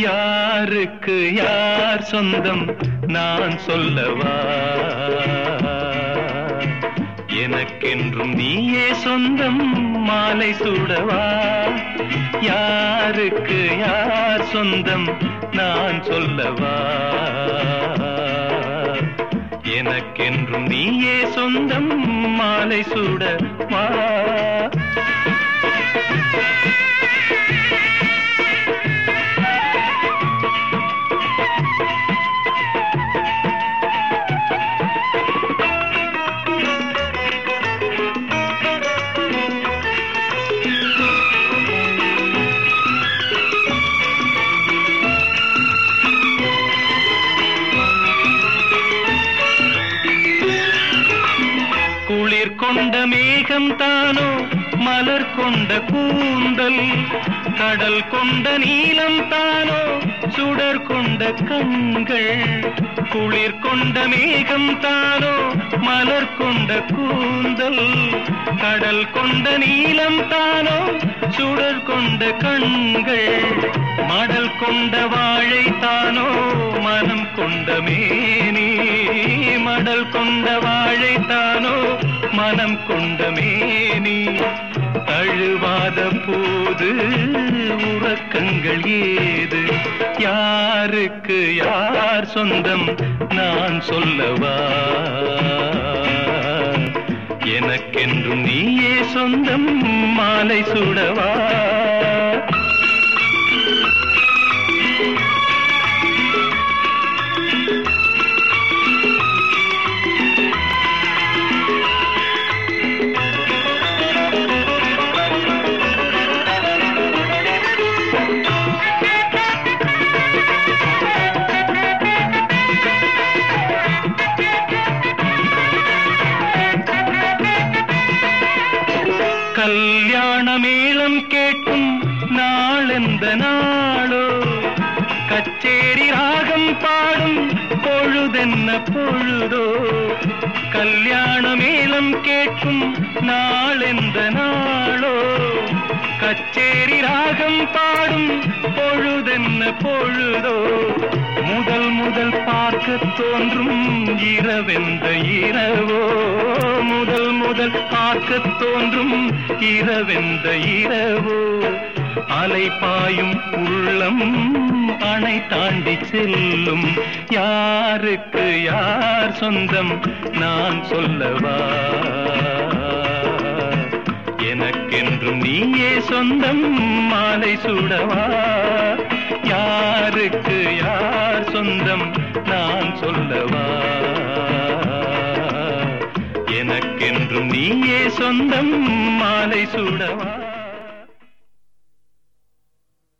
யாருக்கு யார் சொந்தம் நான் சொல்லவா? எனக்கென்றும் நீயே சொந்தம் மாலை சூடவா? யாருக்கு யார் சொந்தம் நான் சொல்லவா? எனக்கென்றும் நீயே சொந்தம் மாலை சூடவா? கொண்ட மேகம் தானோ மலர் கொண்ட கூந்தல். கடல் கொண்ட நீலம் தானோ சுடர் கொண்ட கண்கள். குளிர் கொண்ட மேகம் தானோ மலர் கொண்ட கூந்தல். கடல் கொண்ட நீலம் தானோ சுடர் கொண்ட கண்கள். மடல் கொண்ட வாழை தானோ மனம் கொண்ட மேனி. மடல் கொண்ட வாழை தானோ மனம் கொண்ட மேனி தழுவாத போது உறக்கங்கள் ஏது? யாருக்கு யார் சொந்தம் நான் சொல்லவா? எனக்கென்றும் நீயே சொந்தம் மாலை சுடவா? കല്യാണമേളം കേട്ടും നാളെന്ത നാളോ കച്ചേരി രാഗം പാടും പൊഴുതെന്ന പൊഴുതോ? കല്യാണമേളം കേട്ടും നാളെന്ത നാളോ കച്ചേരി രാഗം പാടും പൊഴുതെന്ന പൊഴുതോ? முதல் முதல் பார்க்க தோன்றும் இரவெந்த இரவோ? முதல் முதல் பார்க்க தோன்றும் இரவெந்த இரவோ? அலை பாயும் உள்ளம் அணை தாண்டி செல்லும். யாருக்கு யார் சொந்தம் நான் சொல்லவா? எனக்கென்றும் நீயே சொந்தம் மாலை சுடவா? யாருக்கு யார் சொந்தம் நான் சொல்லவா? எனக்கென்றும் நீயே சொந்தம் மாலை சூடவா?